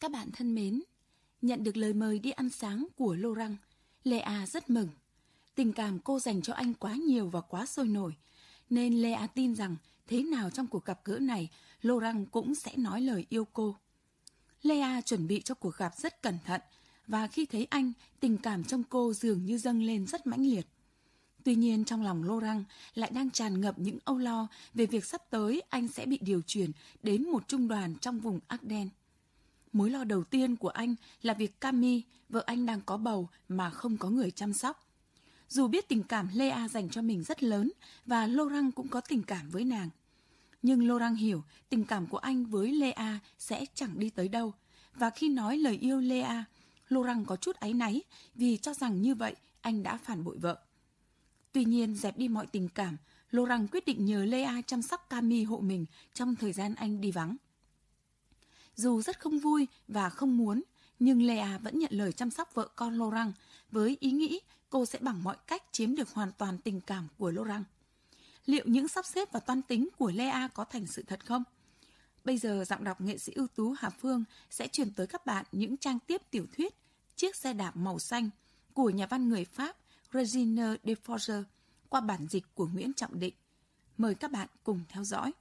Các bạn thân mến, nhận được lời mời đi ăn sáng của Laurent, Lea rất mừng. Tình cảm cô dành cho anh quá nhiều và quá sôi nổi, nên Lea tin rằng thế nào trong cuộc gặp gỡ này, Laurent cũng sẽ nói lời yêu cô. Lea chuẩn bị cho cuộc gặp rất cẩn thận và khi thấy anh, tình cảm trong cô dường như dâng lên rất mãnh liệt. Tuy nhiên trong lòng Laurent lại đang tràn ngập những âu lo về việc sắp tới anh sẽ bị điều chuyển đến một trung đoàn trong vùng Ardennes. Mối lo đầu tiên của anh là việc Cami, vợ anh đang có bầu mà không có người chăm sóc. Dù biết tình cảm Lea dành cho mình rất lớn và Laurent cũng có tình cảm với nàng. Nhưng Laurent hiểu tình cảm của anh với Lea sẽ chẳng đi tới đâu. Và khi nói lời yêu Lea, Laurent có chút áy náy vì cho rằng như vậy anh đã phản bội vợ. Tuy nhiên, dẹp đi mọi tình cảm, Laurent quyết định nhờ Lea chăm sóc Cami hộ mình trong thời gian anh đi vắng. Dù rất không vui và không muốn, nhưng Lea vẫn nhận lời chăm sóc vợ con Laurent với ý nghĩ cô sẽ bằng mọi cách chiếm được hoàn toàn tình cảm của Laurent. Liệu những sắp xếp và toan tính của Lea có thành sự thật không? Bây giờ giọng đọc nghệ sĩ ưu tú Hà Phương sẽ truyền tới các bạn những trang tiếp tiểu thuyết Chiếc xe đạp màu xanh của nhà văn người Pháp Regine Deforger qua bản dịch của Nguyễn Trọng Định. Mời các bạn cùng theo dõi.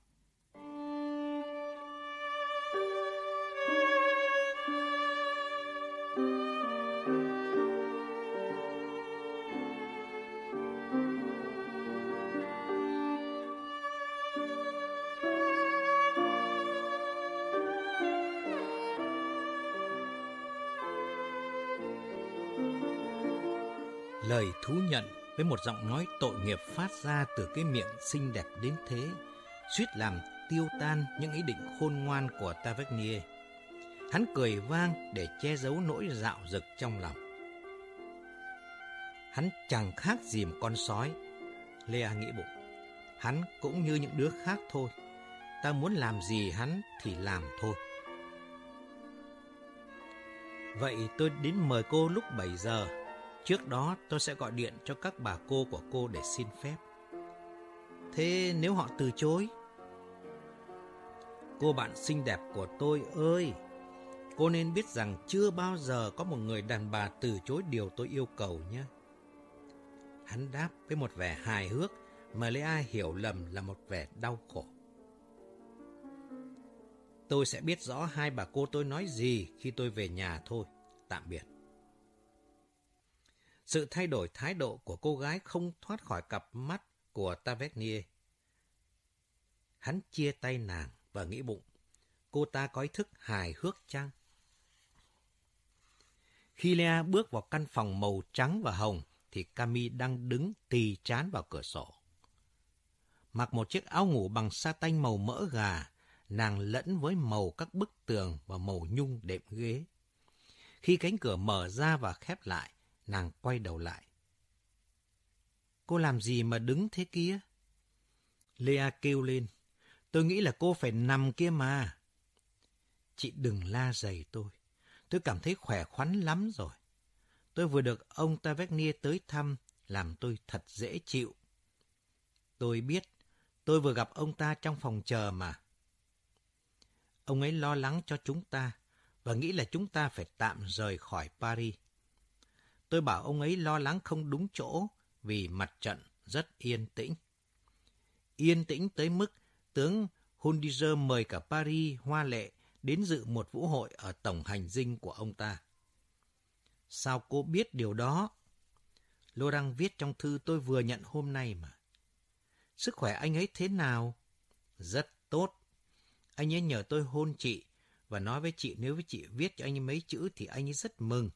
Lời thú nhận với một giọng nói tội nghiệp phát ra từ cái miệng xinh đẹp đến thế, suýt làm tiêu tan những ý định khôn ngoan của Tavernier. Hắn cười vang để che giấu nỗi dạo dực trong lòng. Hắn chẳng khác gì một con sói. Lea nghĩ bụng. Hắn cũng như những đứa khác thôi. Ta muốn làm gì hắn thì làm thôi. Vậy tôi đến mời cô lúc 7 giờ Trước đó tôi sẽ gọi điện cho các bà cô của cô để xin phép. Thế nếu họ từ chối? Cô bạn xinh đẹp của tôi ơi! Cô nên biết rằng chưa bao giờ có một người đàn bà từ chối điều tôi yêu cầu nhé. Hắn đáp với một vẻ hài hước mà Lê Ai hiểu lầm là một vẻ đau khổ. Tôi sẽ biết rõ hai bà cô tôi nói gì khi tôi về nhà thôi. Tạm biệt. Sự thay đổi thái độ của cô gái không thoát khỏi cặp mắt của Tavernier. Hắn chia tay nàng và nghĩ bụng, cô ta có ý thức hài hước chăng? Khi Lea bước vào căn phòng màu trắng và hồng, thì Cami đang đứng tì chán vào cửa sổ. Mặc một chiếc áo ngủ bằng sa tanh màu mỡ gà, nàng lẫn với màu các bức tường và màu nhung đệm ghế. Khi cánh cửa mở ra và khép lại, Nàng quay đầu lại. Cô làm gì mà đứng thế kia? Lea kêu lên. Tôi nghĩ là cô phải nằm kia mà. Chị đừng la dày tôi. Tôi cảm thấy khỏe khoắn lắm rồi. Tôi vừa được ông Tavernier tới thăm, làm tôi thật dễ chịu. Tôi biết, tôi vừa gặp ông ta trong phòng chờ mà. Ông ấy lo lắng cho chúng ta và nghĩ là chúng ta phải tạm rời khỏi Paris. Tôi bảo ông ấy lo lắng không đúng chỗ, vì mặt trận rất yên tĩnh. Yên tĩnh tới mức tướng Hundizer mời cả Paris, hoa lệ đến dự một vũ hội ở tổng hành dinh của ông ta. Sao cô biết điều đó? Lô Đăng viết trong thư tôi vừa nhận hôm nay mà. Sức khỏe anh ấy thế nào? Rất tốt. Anh ấy nhờ tôi hôn chị và nói với chị, nếu với chị viết cho anh ấy mấy chữ thì anh ấy rất mừng.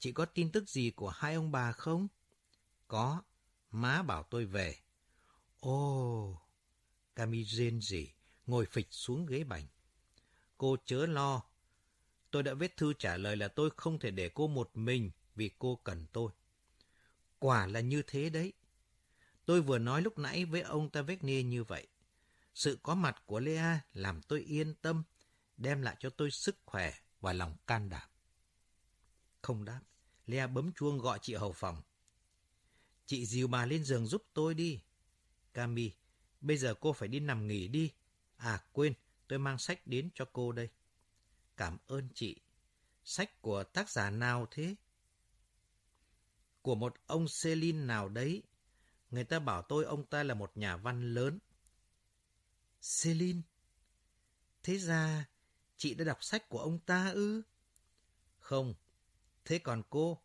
Chị có tin tức gì của hai ông bà không? Có, má bảo tôi về. Ồ, Cami rên rỉ, ngồi phịch xuống ghế bành. Cô chớ lo. Tôi đã viết thư trả lời là tôi không thể để cô một mình vì cô cần tôi. Quả là như thế đấy. Tôi vừa nói lúc nãy với ông Tavernier như vậy. Sự có mặt của Lea làm tôi yên tâm, đem lại cho tôi sức khỏe và lòng can đảm. Không đáp. Le bấm chuông gọi chị hầu phòng. Chị dìu bà lên giường giúp tôi đi. Cami, bây giờ cô phải đi nằm nghỉ đi. À quên, tôi mang sách đến cho cô đây. cảm ơn chị. Sách của tác giả nào thế? Của một ông Celine nào đấy. Người ta bảo tôi ông ta là một nhà văn lớn. Celine? Thế ra, chị đã đọc sách của ông ta ư? Không. Thế còn cô?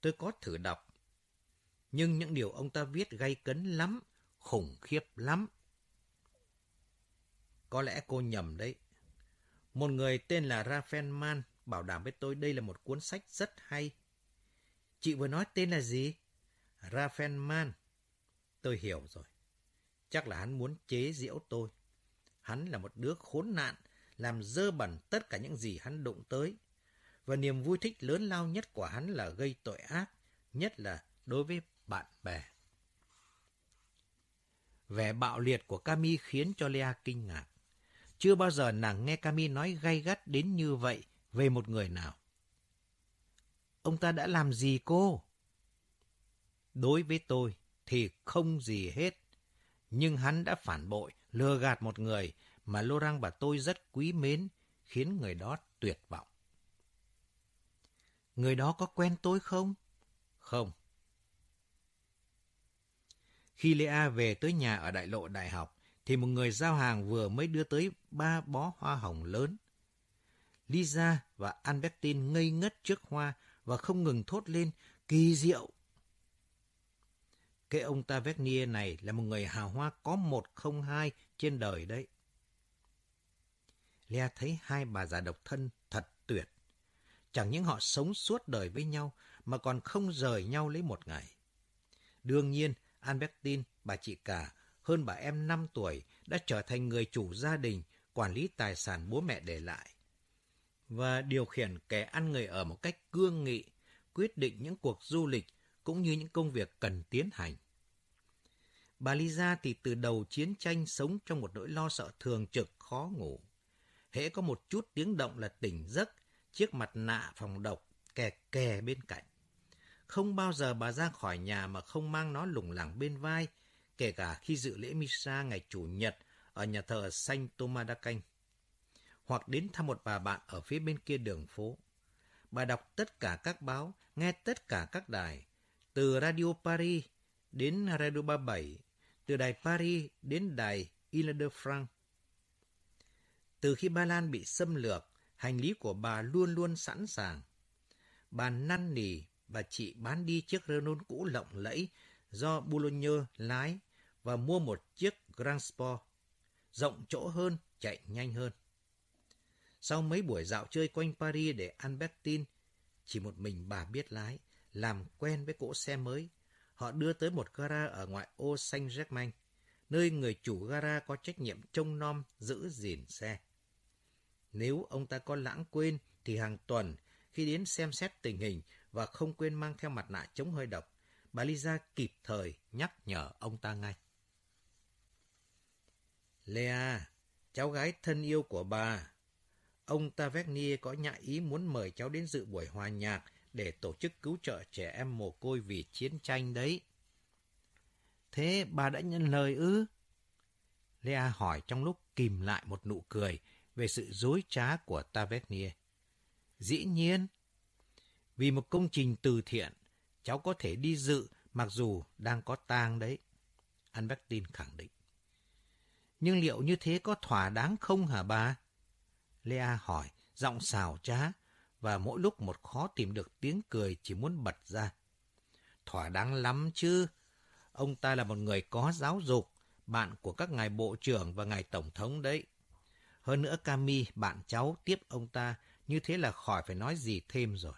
Tôi có thử đọc. Nhưng những điều ông ta viết gay cấn lắm, khủng khiếp lắm. Có lẽ cô nhầm đấy. Một người tên là Raphael Mann bảo đảm với tôi đây là một cuốn sách rất hay. Chị vừa nói tên là gì? Raphael Mann. Tôi hiểu rồi. Chắc là hắn muốn chế giễu tôi. Hắn là một đứa khốn nạn, làm dơ bẩn tất cả những gì hắn đụng tới. Và niềm vui thích lớn lao nhất của hắn là gây tội ác, nhất là đối với bạn bè. Vẻ bạo liệt của Cami khiến cho Lea kinh ngạc. Chưa bao giờ nàng nghe Cami nói gay gắt đến như vậy về một người nào. Ông ta đã làm gì cô? Đối với tôi thì không gì hết. Nhưng hắn đã phản bội, lừa gạt một người mà Laurent và tôi rất quý mến, khiến người đó tuyệt vọng. Người đó có quen tôi không? Không. Khi Lea về tới nhà ở đại lộ đại học, thì một người giao hàng vừa mới đưa tới ba bó hoa hồng lớn. Lisa và Albertine ngây ngất trước hoa và không ngừng thốt lên kỳ diệu. Cái ông Tavernier này là một người hào hoa có một không hai trên đời đấy. Lea thấy hai bà già độc thân thật. Chẳng những họ sống suốt đời với nhau mà còn không rời nhau lấy một ngày. Đương nhiên, Albertine, bà chị cả, hơn bà em 5 tuổi, đã trở thành người chủ gia đình, quản lý tài sản bố mẹ để lại. Và điều khiển kẻ ăn người ở một cách cương nghị, quyết định những cuộc du lịch cũng như những công việc cần tiến hành. Bà Lisa thì từ đầu chiến tranh sống trong một nỗi lo sợ thường trực khó ngủ. Hễ có một chút tiếng động là tỉnh giấc, chiếc mặt nạ phòng độc kè kè bên cạnh. Không bao giờ bà ra khỏi nhà mà không mang nó lủng lẳng bên vai, kể cả khi dự lễ Misa ngày Chủ nhật ở nhà thờ Saint Thomas canh hoặc đến thăm một bà bạn ở phía bên kia đường phố. Bà đọc tất cả các báo, nghe tất cả các đài, từ Radio Paris đến Radio 37, từ đài Paris đến đài Ile de France. Từ khi Ba Lan bị xâm lược, hành lý của bà luôn luôn sẵn sàng. Bà năn nỉ và chị bán đi chiếc Renault cũ lộng lẫy do Boulogne lái và mua một chiếc Grand Sport, rộng chỗ hơn, chạy nhanh hơn. Sau mấy buổi dạo chơi quanh Paris để ăn Bertin, chỉ một mình bà biết lái, làm quen với cỗ xe mới. Họ đưa tới một gara ở ngoại ô Saint-Germain, nơi người chủ gara có trách nhiệm trông nom giữ gìn xe. Nếu ông ta có lãng quên thì hàng tuần khi đến xem xét tình hình và không quên mang theo mặt nạ chống hơi độc, bà Lisa kịp thời nhắc nhở ông ta ngay. Lea, cháu gái thân yêu của bà, ông Tavernier có nhã ý muốn mời cháu đến dự buổi hòa nhạc để tổ chức cứu trợ trẻ em mồ côi vì chiến tranh đấy. Thế bà đã nhận lời ư? Lea hỏi trong lúc kìm lại một nụ cười về sự dối trá của Tavernier. Dĩ nhiên, vì một công trình từ thiện, cháu có thể đi dự mặc dù đang có tang đấy. Albertine khẳng định. Nhưng liệu như thế có thỏa đáng không hả bà? Lea hỏi, giọng xào trá, và mỗi lúc một khó tìm được tiếng cười chỉ muốn bật ra. Thỏa đáng lắm chứ. Ông ta là một người có giáo dục, bạn của các ngài bộ trưởng và ngài tổng thống đấy. Hơn nữa Cami, bạn cháu, tiếp ông ta, như thế là khỏi phải nói gì thêm rồi.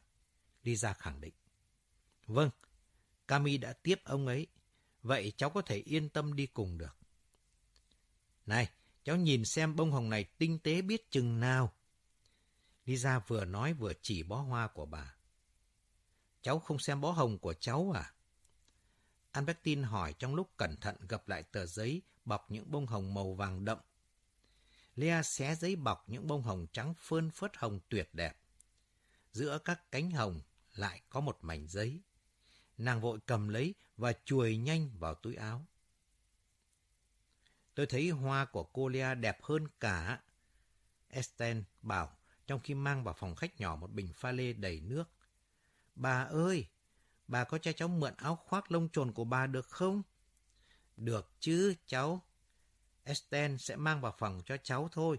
Lisa khẳng định. Vâng, Cami đã tiếp ông ấy. Vậy cháu có thể yên tâm đi cùng được. Này, cháu nhìn xem bông hồng này tinh tế biết chừng nào. Lisa vừa nói vừa chỉ bó hoa của bà. Cháu không xem bó hồng của cháu à? Albertine hỏi trong lúc cẩn thận gập lại tờ giấy bọc những bông hồng màu vàng đậm. Lea xé giấy bọc những bông hồng trắng phơn phớt hồng tuyệt đẹp. Giữa các cánh hồng lại có một mảnh giấy. Nàng vội cầm lấy và chuồi nhanh vào túi áo. Tôi thấy hoa của cô Lea đẹp hơn cả. Esten bảo trong khi mang vào phòng khách nhỏ một bình pha lê đầy nước. Bà ơi, bà có cho cháu mượn áo khoác lông trồn của bà được không? Được chứ, cháu. Esten sẽ mang vào phòng cho cháu thôi.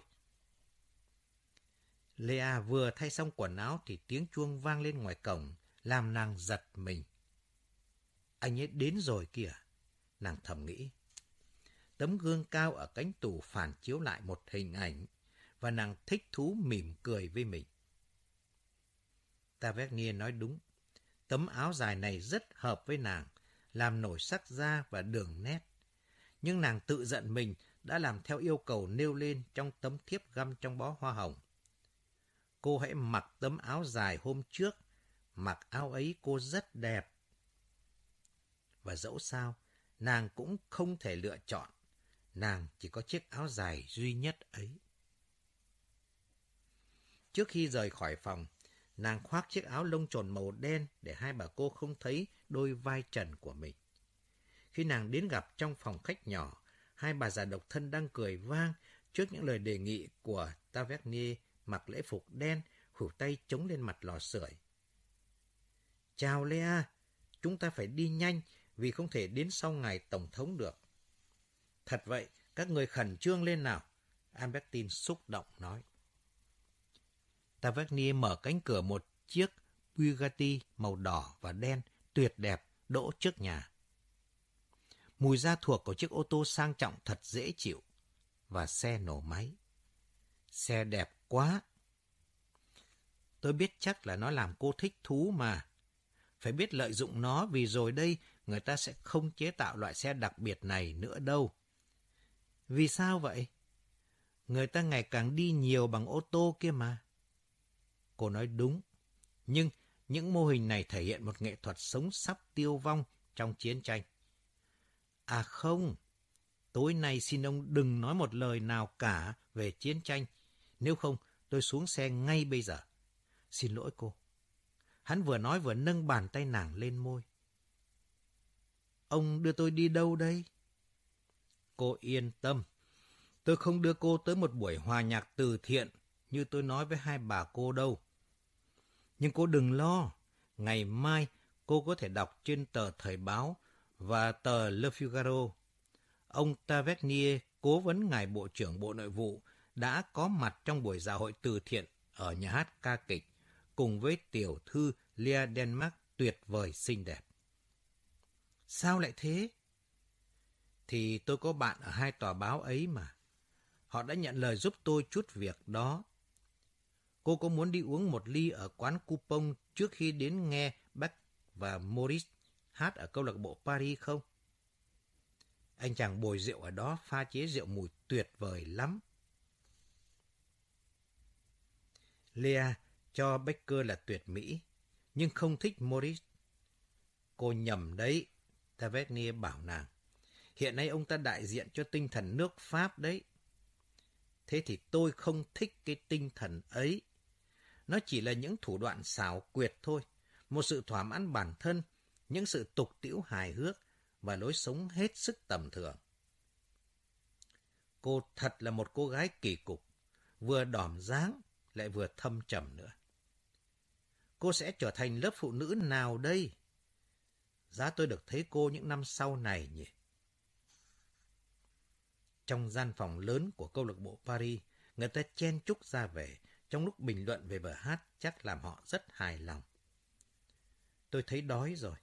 Lea vừa thay xong quần áo thì tiếng chuông vang lên ngoài cổng, làm nàng giật mình. Anh ấy đến rồi kìa, nàng thầm nghĩ. Tấm gương cao ở cánh tủ phản chiếu lại một hình ảnh, và nàng thích thú mỉm cười với mình. Tavernier nói đúng, tấm áo dài này rất hợp với nàng, làm nổi sắc da và đường nét. Nhưng nàng tự giận mình đã làm theo yêu cầu nêu lên trong tấm thiếp găm trong bó hoa hồng. Cô hãy mặc tấm áo dài hôm trước, mặc áo ấy cô rất đẹp. Và dẫu sao, nàng cũng không thể lựa chọn, nàng chỉ có chiếc áo dài duy nhất ấy. Trước khi rời khỏi phòng, nàng khoác chiếc áo lông trồn màu đen để hai bà cô không thấy đôi vai trần của mình. Khi nàng đến gặp trong phòng khách nhỏ, hai bà già độc thân đang cười vang trước những lời đề nghị của Tavernier mặc lễ phục đen, khuỷu tay chống lên mặt lò sưởi. Chào Lea, chúng ta phải đi nhanh vì không thể đến sau ngày Tổng thống được. Thật vậy, các người khẩn trương lên nào, Albertine xúc động nói. Tavernier mở cánh cửa một chiếc Bugatti màu đỏ và đen tuyệt đẹp đỗ trước nhà. Mùi da thuộc của chiếc ô tô sang trọng thật dễ chịu và xe nổ máy. Xe đẹp quá. Tôi biết chắc là nó làm cô thích thú mà. Phải biết lợi dụng nó vì rồi đây người ta sẽ không chế tạo loại xe đặc biệt này nữa đâu. Vì sao vậy? Người ta ngày càng đi nhiều bằng ô tô kia mà. Cô nói đúng. Nhưng những mô hình này thể hiện một nghệ thuật sống sắp tiêu vong trong chiến tranh. À không, tối nay xin ông đừng nói một lời nào cả về chiến tranh. Nếu không, tôi xuống xe ngay bây giờ. Xin lỗi cô. Hắn vừa nói vừa nâng bàn tay nàng lên môi. Ông đưa tôi đi đâu đây? Cô yên tâm. Tôi không đưa cô tới một buổi hòa nhạc từ thiện như tôi nói với hai bà cô đâu. Nhưng cô đừng lo, ngày mai cô có thể đọc trên tờ Thời báo và tờ Le Figaro. Ông Tavernier, cố vấn ngài Bộ trưởng Bộ Nội vụ, đã có mặt trong buổi dạ hội từ thiện ở nhà hát ca kịch cùng với tiểu thư Lia Denmark tuyệt vời xinh đẹp. Sao lại thế? Thì tôi có bạn ở hai tòa báo ấy mà. Họ đã nhận lời giúp tôi chút việc đó. Cô có muốn đi uống một ly ở quán Coupon trước khi đến nghe Beck và Morris hát ở câu lạc bộ Paris không? Anh chàng bồi rượu ở đó pha chế rượu mùi tuyệt vời lắm. Lea cho Becker là tuyệt mỹ, nhưng không thích morris Cô nhầm đấy, Tavernier bảo nàng. Hiện nay ông ta đại diện cho tinh thần nước Pháp đấy. Thế thì tôi không thích cái tinh thần ấy. Nó chỉ là những thủ đoạn xảo quyệt thôi, một sự thỏa mãn bản thân, những sự tục tiễu hài hước và lối sống hết sức tầm thường. Cô thật là một cô gái kỳ cục, vừa đỏm dáng lại vừa thâm trầm nữa. Cô sẽ trở thành lớp phụ nữ nào đây? Giá tôi được thấy cô những năm sau này nhỉ? Trong gian phòng lớn của câu lạc bộ Paris, người ta chen chúc ra về, trong lúc bình luận về bờ hát chắc làm họ rất hài lòng. Tôi thấy đói rồi.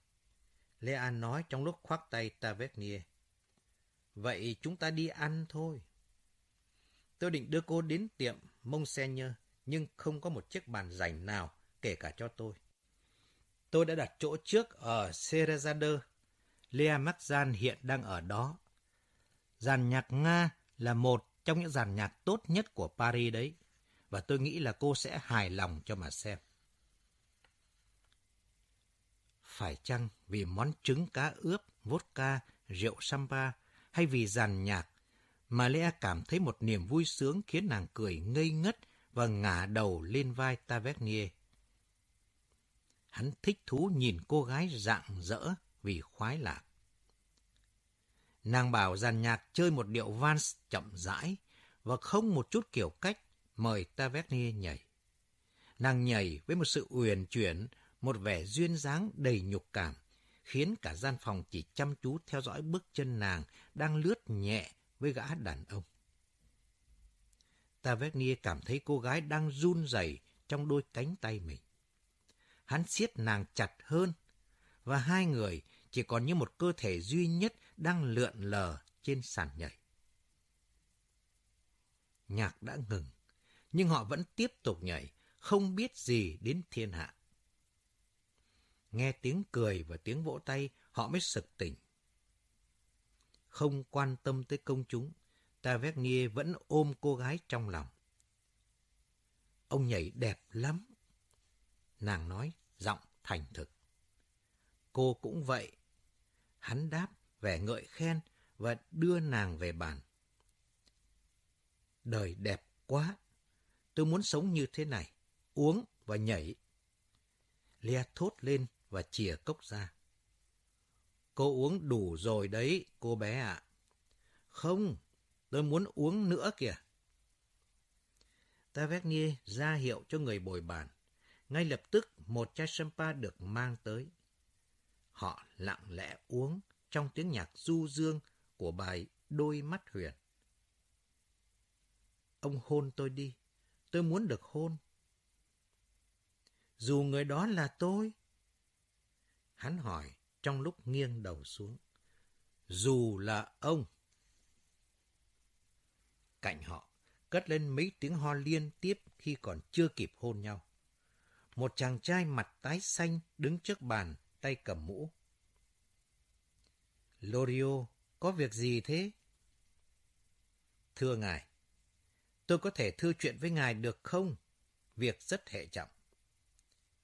Lê An nói trong lúc khoác tay Tavernier. Vậy chúng ta đi ăn thôi. Tôi định đưa cô đến tiệm Monseigneur, nhưng không có một chiếc bàn rảnh nào, kể cả cho tôi. Tôi đã đặt chỗ trước ở Serezade. Lea Maxan hiện đang ở đó. Giàn nhạc Nga là một trong những giàn nhạc tốt nhất của Paris đấy và tôi nghĩ là cô sẽ hài lòng cho mà xem. Phải chăng vì món trứng cá ướp, vodka, rượu samba hay vì dàn nhạc mà Lea cảm thấy một niềm vui sướng khiến nàng cười ngây ngất và ngả đầu lên vai Tavernier. Hắn thích thú nhìn cô gái rạng rỡ vì khoái lạc. Nàng bảo dàn nhạc chơi một điệu vals chậm rãi và không một chút kiểu cách mời Tavernier nhảy. Nàng nhảy với một sự uyển chuyển, một vẻ duyên dáng đầy nhục cảm, khiến cả gian phòng chỉ chăm chú theo dõi bước chân nàng đang lướt nhẹ với gã đàn ông. Tavernier cảm thấy cô gái đang run rẩy trong đôi cánh tay mình. Hắn siết nàng chặt hơn, và hai người chỉ còn như một cơ thể duy nhất đang lượn lờ trên sàn nhảy. Nhạc đã ngừng, nhưng họ vẫn tiếp tục nhảy, không biết gì đến thiên hạ. Nghe tiếng cười và tiếng vỗ tay, họ mới sực tỉnh. Không quan tâm tới công chúng, Tavernier vẫn ôm cô gái trong lòng. Ông nhảy đẹp lắm. Nàng nói, giọng thành thực. Cô cũng vậy. Hắn đáp, vẻ ngợi khen và đưa nàng về bàn. Đời đẹp quá. Tôi muốn sống như thế này, uống và nhảy. Lea thốt lên và chìa cốc ra. Cô uống đủ rồi đấy, cô bé ạ. Không, tôi muốn uống nữa kìa. Tavernier ra hiệu cho người bồi bàn. Ngay lập tức một chai champa được mang tới. Họ lặng lẽ uống trong tiếng nhạc du dương của bài Đôi mắt huyền. Ông hôn tôi đi, tôi muốn được hôn. Dù người đó là tôi. Hắn hỏi trong lúc nghiêng đầu xuống. Dù là ông. Cạnh họ, cất lên mấy tiếng ho liên tiếp khi còn chưa kịp hôn nhau. Một chàng trai mặt tái xanh đứng trước bàn, tay cầm mũ. Lorio, có việc gì thế? Thưa ngài, tôi có thể thư chuyện với ngài được không? Việc rất hệ trọng.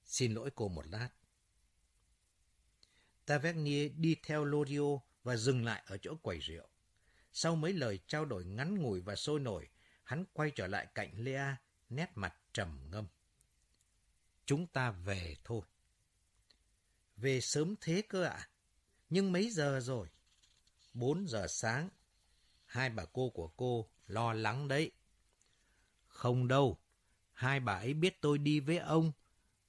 Xin lỗi cô một lát. Tavernier đi theo Lorio và dừng lại ở chỗ quầy rượu. Sau mấy lời trao đổi ngắn ngủi và sôi nổi, hắn quay trở lại cạnh Lea, nét mặt trầm ngâm. Chúng ta về thôi. Về sớm thế cơ ạ. À? Nhưng mấy giờ rồi? Bốn giờ sáng. Hai bà cô của cô lo lắng đấy. Không đâu. Hai bà ấy biết tôi đi với ông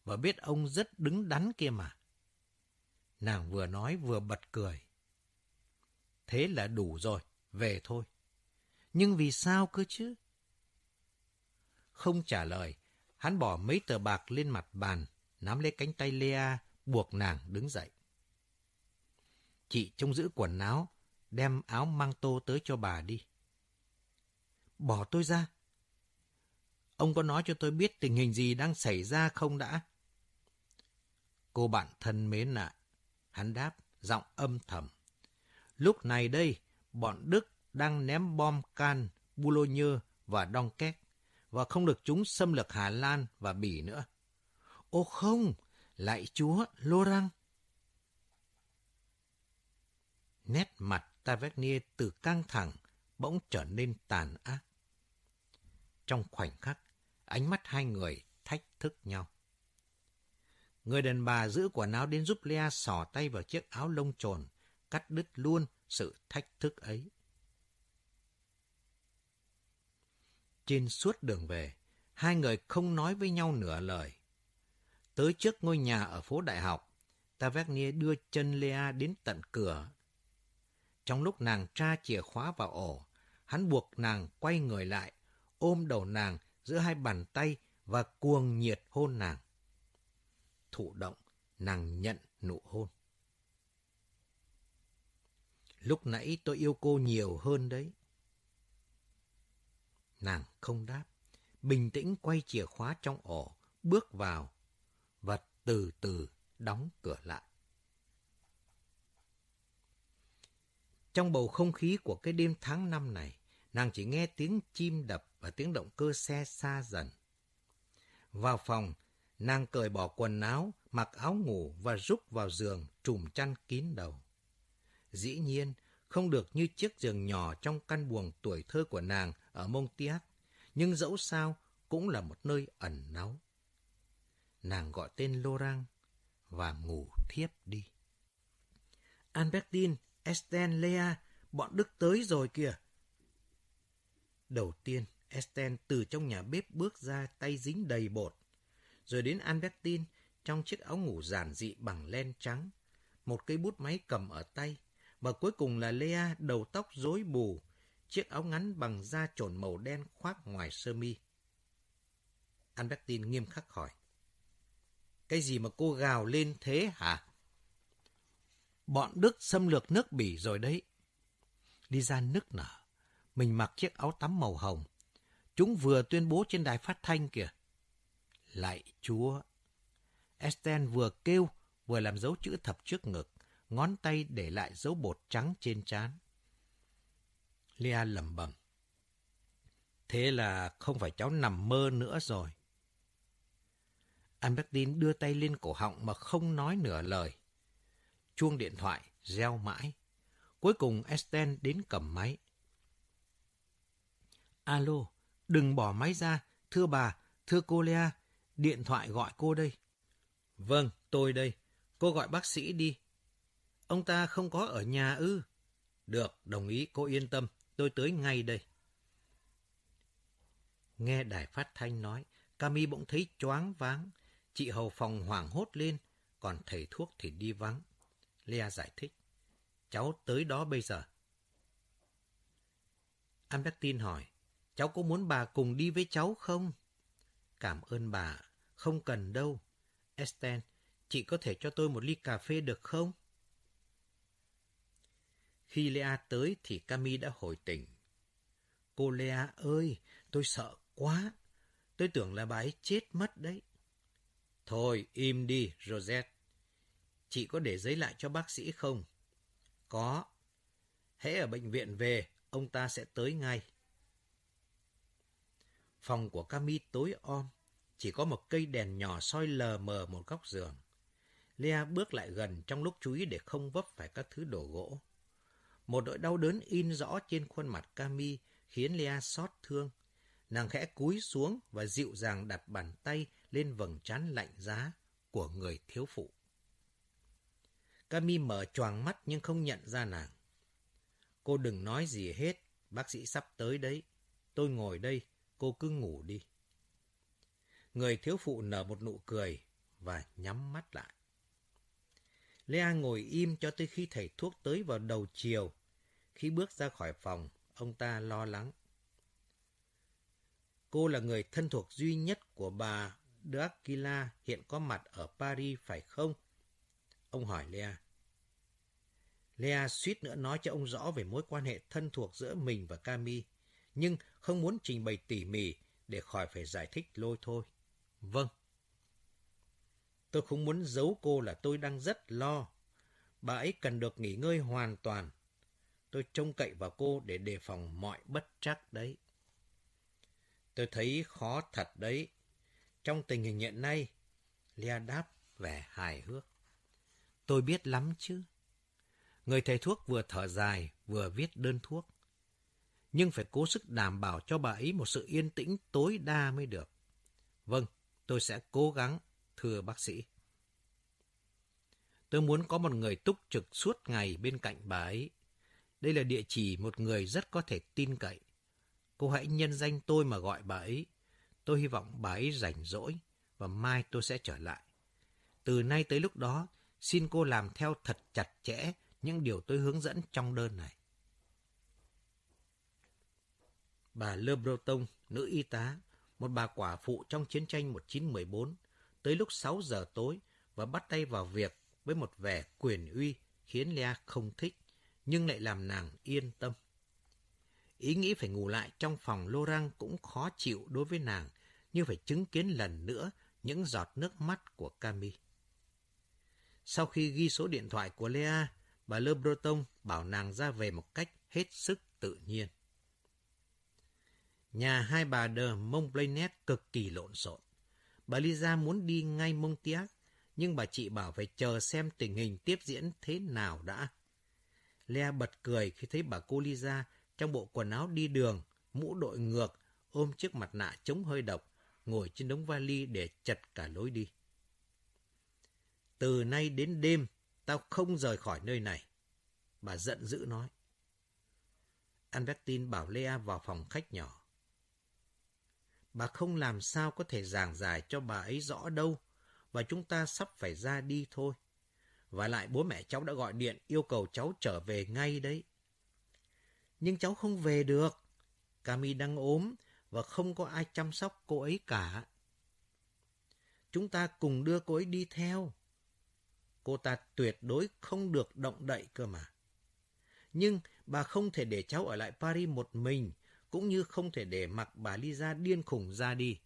và biết ông rất đứng đắn kia mà. Nàng vừa nói vừa bật cười. Thế là đủ rồi, về thôi. Nhưng vì sao cơ chứ? Không trả lời, hắn bỏ mấy tờ bạc lên mặt bàn, nắm lấy cánh tay Lea, buộc nàng đứng dậy. Chị trông giữ quần áo, đem áo mang tô tới cho bà đi. Bỏ tôi ra. Ông có nói cho tôi biết tình hình gì đang xảy ra không đã? Cô bạn thân mến ạ, hắn đáp, giọng âm thầm. Lúc này đây, bọn Đức đang ném bom can, Boulogne và Donket và không được chúng xâm lược Hà Lan và Bỉ nữa. Ô không, lại chúa Laurent. Nét mặt Tavernier từ căng thẳng bỗng trở nên tàn ác. Trong khoảnh khắc, ánh mắt hai người thách thức nhau. Người đàn bà giữ quần áo đến giúp Lea sò tay vào chiếc áo lông trồn, cắt đứt luôn sự thách thức ấy. Trên suốt đường về, hai người không nói với nhau nửa lời. Tới trước ngôi nhà ở phố Đại học, Tavernier đưa chân Lea đến tận cửa. Trong lúc nàng tra chìa khóa vào ổ, hắn buộc nàng quay người lại, ôm đầu nàng giữa hai bàn tay và cuồng nhiệt hôn nàng. Thụ động, nàng nhận nụ hôn. Lúc nãy tôi yêu cô nhiều hơn đấy. Nàng không đáp, bình tĩnh quay chìa khóa trong ổ, bước vào và từ từ đóng cửa lại. Trong bầu không khí của cái đêm tháng năm này, nàng chỉ nghe tiếng chim đập và tiếng động cơ xe xa dần. Vào phòng, nàng cởi bỏ quần áo, mặc áo ngủ và rúc vào giường trùm chăn kín đầu. Dĩ nhiên, không được như chiếc giường nhỏ trong căn buồng tuổi thơ của nàng ở Montiac, nhưng dẫu sao cũng là một nơi ẩn náu. Nàng gọi tên Laurent và ngủ thiếp đi. Albertine, Esten, Lea, bọn Đức tới rồi kìa. Đầu tiên, Esten từ trong nhà bếp bước ra tay dính đầy bột rồi đến Albertine trong chiếc áo ngủ giản dị bằng len trắng, một cây bút máy cầm ở tay, và cuối cùng là Lea đầu tóc rối bù, chiếc áo ngắn bằng da trộn màu đen khoác ngoài sơ mi. Albertine nghiêm khắc hỏi. Cái gì mà cô gào lên thế hả? Bọn Đức xâm lược nước Bỉ rồi đấy. Lisa nức nở. Mình mặc chiếc áo tắm màu hồng. Chúng vừa tuyên bố trên đài phát thanh kìa. Lạy Chúa! Esten vừa kêu, vừa làm dấu chữ thập trước ngực, ngón tay để lại dấu bột trắng trên trán. Lia lẩm bẩm. Thế là không phải cháu nằm mơ nữa rồi. Albertine đưa tay lên cổ họng mà không nói nửa lời. Chuông điện thoại reo mãi. Cuối cùng Esten đến cầm máy. Alo, đừng bỏ máy ra. Thưa bà, thưa cô Lea, điện thoại gọi cô đây. Vâng, tôi đây. Cô gọi bác sĩ đi. Ông ta không có ở nhà ư? Được, đồng ý, cô yên tâm. Tôi tới ngay đây. Nghe đài phát thanh nói, Cami bỗng thấy choáng váng. Chị hầu phòng hoảng hốt lên, còn thầy thuốc thì đi vắng. Lea giải thích. Cháu tới đó bây giờ. Albertine hỏi, cháu có muốn bà cùng đi với cháu không? Cảm ơn bà, không cần đâu. Esten, chị có thể cho tôi một ly cà phê được không? Khi Lea tới thì Cami đã hồi tỉnh. Cô Lea ơi, tôi sợ quá. Tôi tưởng là bà ấy chết mất đấy. Thôi, im đi, Rosette. Chị có để giấy lại cho bác sĩ không? Có. Hễ ở bệnh viện về, ông ta sẽ tới ngay. Phòng của Cami tối om, chỉ có một cây đèn nhỏ soi lờ mờ một góc giường. Lea bước lại gần trong lúc chú ý để không vấp phải các thứ đồ gỗ. Một nỗi đau đớn in rõ trên khuôn mặt Cami khiến Lea xót thương. Nàng khẽ cúi xuống và dịu dàng đặt bàn tay lên vầng trán lạnh giá của người thiếu phụ. Cami mở choàng mắt nhưng không nhận ra nàng. Cô đừng nói gì hết, bác sĩ sắp tới đấy. Tôi ngồi đây, cô cứ ngủ đi. Người thiếu phụ nở một nụ cười và nhắm mắt lại. Lea ngồi im cho tới khi thầy thuốc tới vào đầu chiều. Khi bước ra khỏi phòng, ông ta lo lắng. Cô là người thân thuộc duy nhất của bà Dracula hiện có mặt ở Paris phải không? Ông hỏi Lea. Lea suýt nữa nói cho ông rõ về mối quan hệ thân thuộc giữa mình và Cami, nhưng không muốn trình bày tỉ mỉ để khỏi phải giải thích lôi thôi. Vâng. Tôi không muốn giấu cô là tôi đang rất lo. Bà ấy cần được nghỉ ngơi hoàn toàn. Tôi trông cậy vào cô để đề phòng mọi bất trắc đấy. Tôi thấy khó thật đấy. Trong tình hình hiện nay, Lea đáp vẻ hài hước. Tôi biết lắm chứ. Người thầy thuốc vừa thở dài, vừa viết đơn thuốc. Nhưng phải cố sức đảm bảo cho bà ấy một sự yên tĩnh tối đa mới được. Vâng, tôi sẽ cố gắng, thưa bác sĩ. Tôi muốn có một người túc trực suốt ngày bên cạnh bà ấy. Đây là địa chỉ một người rất có thể tin cậy. Cô hãy nhân danh tôi mà gọi bà ấy. Tôi hy vọng bà ấy rảnh rỗi và mai tôi sẽ trở lại. Từ nay tới lúc đó, xin cô làm theo thật chặt chẽ những điều tôi hướng dẫn trong đơn này. Bà Le Breton, nữ y tá, một bà quả phụ trong chiến tranh 1914, tới lúc 6 giờ tối và bắt tay vào việc với một vẻ quyền uy khiến Lea không thích, nhưng lại làm nàng yên tâm. Ý nghĩ phải ngủ lại trong phòng Laurent cũng khó chịu đối với nàng, như phải chứng kiến lần nữa những giọt nước mắt của Cami. Sau khi ghi số điện thoại của Lea, bà Le Breton bảo nàng ra về một cách hết sức tự nhiên. Nhà hai bà đờ mông blaynet cực kỳ lộn xộn. Bà Lisa muốn đi ngay Montiac, nhưng bà chị bảo phải chờ xem tình hình tiếp diễn thế nào đã. Lea bật cười khi thấy bà cô Lisa trong bộ quần áo đi đường, mũ đội ngược, ôm chiếc mặt nạ chống hơi độc, ngồi trên đống vali để chật cả lối đi. Từ nay đến đêm, tao không rời khỏi nơi này. Bà giận dữ nói. Albertine bảo Lea vào phòng khách nhỏ. Bà không làm sao có thể giảng giải cho bà ấy rõ đâu, và chúng ta sắp phải ra đi thôi. Và lại bố mẹ cháu đã gọi điện yêu cầu cháu trở về ngay đấy. Nhưng cháu không về được. Cami đang ốm và không có ai chăm sóc cô ấy cả. Chúng ta cùng đưa cô ấy đi theo. Cô ta tuyệt đối không được động đậy cơ mà. Nhưng bà không thể để cháu ở lại Paris một mình, cũng như không thể để mặc bà Lisa điên khùng ra đi.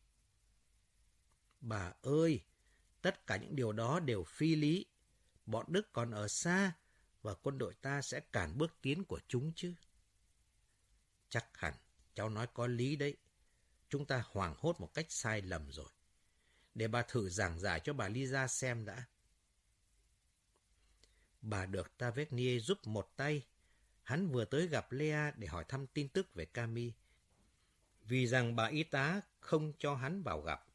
Bà ơi, tất cả những điều đó đều phi lý. Bọn Đức còn ở xa, và quân đội ta sẽ cản bước tiến của chúng chứ. Chắc hẳn, cháu nói có lý đấy. Chúng ta hoảng hốt một cách sai lầm rồi. Để bà thử giảng giải cho bà Lisa xem đã. Bà được Tavernier giúp một tay. Hắn vừa tới gặp Lea để hỏi thăm tin tức về Cami. Vì rằng bà y tá không cho hắn vào gặp.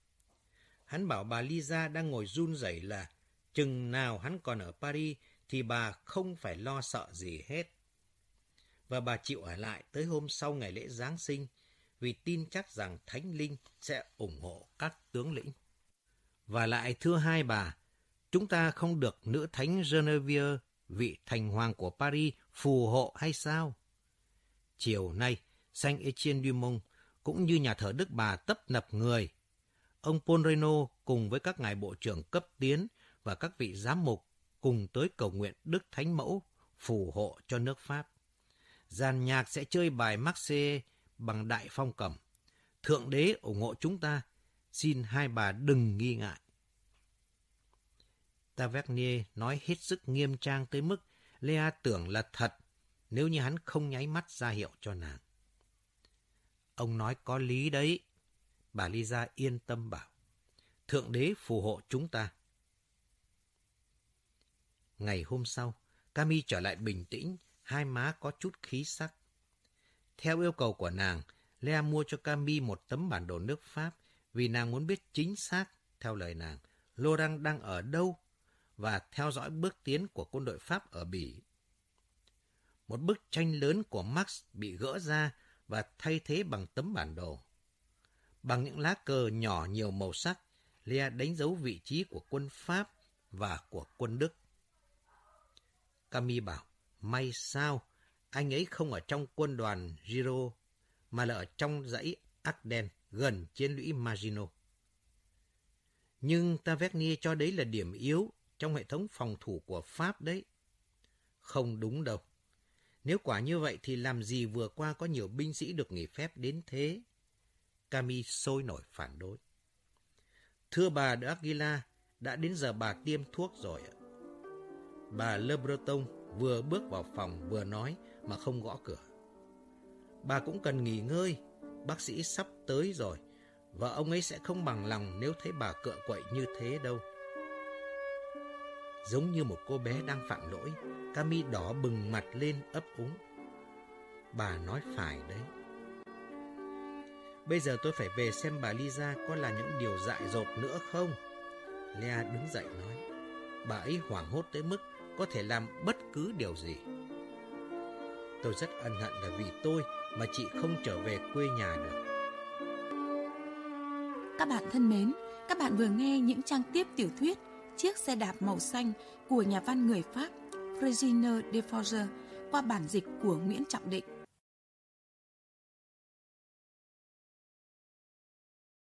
Hắn bảo bà Lisa đang ngồi run rẩy là chừng nào hắn còn ở Paris thì bà không phải lo sợ gì hết. Và bà chịu ở lại tới hôm sau ngày lễ Giáng sinh vì tin chắc rằng Thánh Linh sẽ ủng hộ các tướng lĩnh. Và lại thưa hai bà, chúng ta không được nữ thánh Genevieve, vị thành hoàng của Paris, phù hộ hay sao? Chiều nay, Saint Etienne du Mont cũng như nhà thờ Đức Bà tấp nập người. Ông Paul Reno cùng với các ngài bộ trưởng cấp tiến và các vị giám mục cùng tới cầu nguyện Đức Thánh Mẫu phù hộ cho nước Pháp. Giàn nhạc sẽ chơi bài Marseille bằng đại phong cầm. Thượng đế ủng hộ chúng ta, xin hai bà đừng nghi ngại. Tavernier nói hết sức nghiêm trang tới mức Lea tưởng là thật nếu như hắn không nháy mắt ra hiệu cho nàng. Ông nói có lý đấy. Bà Lisa yên tâm bảo. Thượng đế phù hộ chúng ta. Ngày hôm sau, Cami trở lại bình tĩnh, hai má có chút khí sắc. Theo yêu cầu của nàng, Lea mua cho Cami một tấm bản đồ nước Pháp vì nàng muốn biết chính xác, theo lời nàng, Laurent đang ở đâu và theo dõi bước tiến của quân đội Pháp ở Bỉ. Một bức tranh lớn của Max bị gỡ ra và thay thế bằng tấm bản đồ. Bằng những lá cờ nhỏ nhiều màu sắc, Lea đánh dấu vị trí của quân Pháp và của quân Đức. Cami bảo, may sao, anh ấy không ở trong quân đoàn Giro, mà là ở trong dãy Ardennes, gần chiến lũy Maginot. Nhưng Tavernier cho đấy là điểm yếu trong hệ thống phòng thủ của Pháp đấy. Không đúng đâu. Nếu quả như vậy thì làm gì vừa qua có nhiều binh sĩ được nghỉ phép đến thế? Cami sôi nổi phản đối. Thưa bà de Aguila, đã đến giờ bà tiêm thuốc rồi ạ. Bà Le Breton vừa bước vào phòng vừa nói mà không gõ cửa. Bà cũng cần nghỉ ngơi, bác sĩ sắp tới rồi, và ông ấy sẽ không bằng lòng nếu thấy bà cựa quậy như thế đâu. Giống như một cô bé đang phạm lỗi, Cami đỏ bừng mặt lên ấp úng. Bà nói phải đấy. Bây giờ tôi phải về xem bà Lisa có là những điều dại dột nữa không? Lea đứng dậy nói. Bà ấy hoảng hốt tới mức có thể làm bất cứ điều gì. Tôi rất ân hận là vì tôi mà chị không trở về quê nhà được. Các bạn thân mến, các bạn vừa nghe những trang tiếp tiểu thuyết Chiếc xe đạp màu xanh của nhà văn người Pháp Regine Deforger qua bản dịch của Nguyễn Trọng Định.